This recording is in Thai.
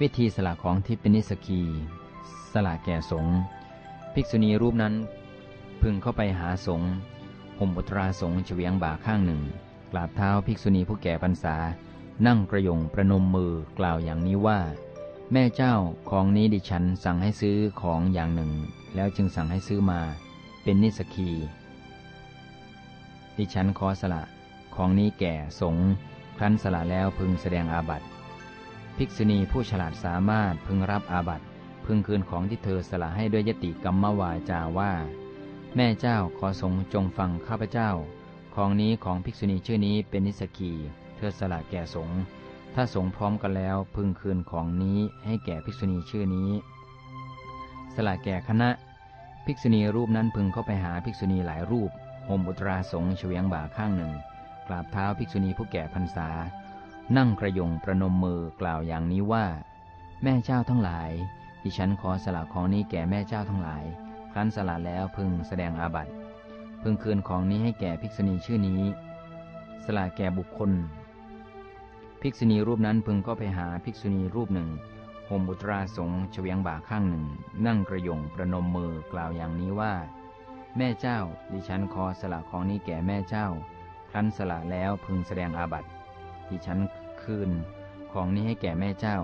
วิธีสละของที่เป็นนิสกี สละแก่สงฆ์ภิกษุณีรูปนั้น พึงเข้าไปหาสงฆ์ห่มบุตราสงฆ์เฉียงบ่าข้างหนึ่ง กราบเท้าภิกษุณีผู้แก่พรรษา นั่งกระยงประนมมือกล่าวอย่างนี้ว่า แม่เจ้าของนี้ดิฉันสั่งให้ซื้อของอย่างหนึ่ง แล้วจึงสั่งให้ซื้อมาเป็นนิสกี ดิฉันขอสละของนี้แก่สงฆ์ครั้นสละแล้วพึงแสดงอาบัติ ภิกษุณีผู้ฉลาดสามารถพึงรับอาบัติ พึงคืนของที่เธอสละให้ด้วยยติกรรมวาจาว่า แม่เจ้าขอสงฆ์จงฟังข้าพเจ้า ของนี้ของภิกษุณีชื่อนี้เป็นนิสกี เธอสละแก่สงฆ์ถ้าสงฆ์พร้อมกันแล้วพึงคืนของนี้ให้แก่ภิกษุณีชื่อนี้ สละแก่คณะ ภิกษุณีรูปนั้นพึงเข้าไปหาภิกษุณีหลายรูปห่มอุตราสงฆ์เฉวียงบ่าข้างหนึ่งกราบเท้าภิกษุณีผู้แก่พรรษา นั่งกระยงประนมมือกล่าวอย่างนี้ว่า แม่เจ้าทั้งหลาย ดิฉันขอสละของนี้แก่แม่เจ้าทั้งหลาย ครั้นสละแล้วพึงแสดงอาบัติ พึงคืนของนี้ให้แก่ภิกษุณีชื่อนี้ สละแก่บุคคล ภิกษุณีรูปนั้นพึงก็ไปหาภิกษุณีรูปหนึ่งห่มอุตราสงฆ์เฉียงบ่าข้างหนึ่ง นั่งกระยงประนมมือกล่าวอย่างนี้ว่า แม่เจ้า ดิฉันขอสละของนี้แก่แม่เจ้า ครั้นสละแล้วพึงแสดงอาบัติ ที่ฉันคืนของนี้ให้แก่แม่เจ้า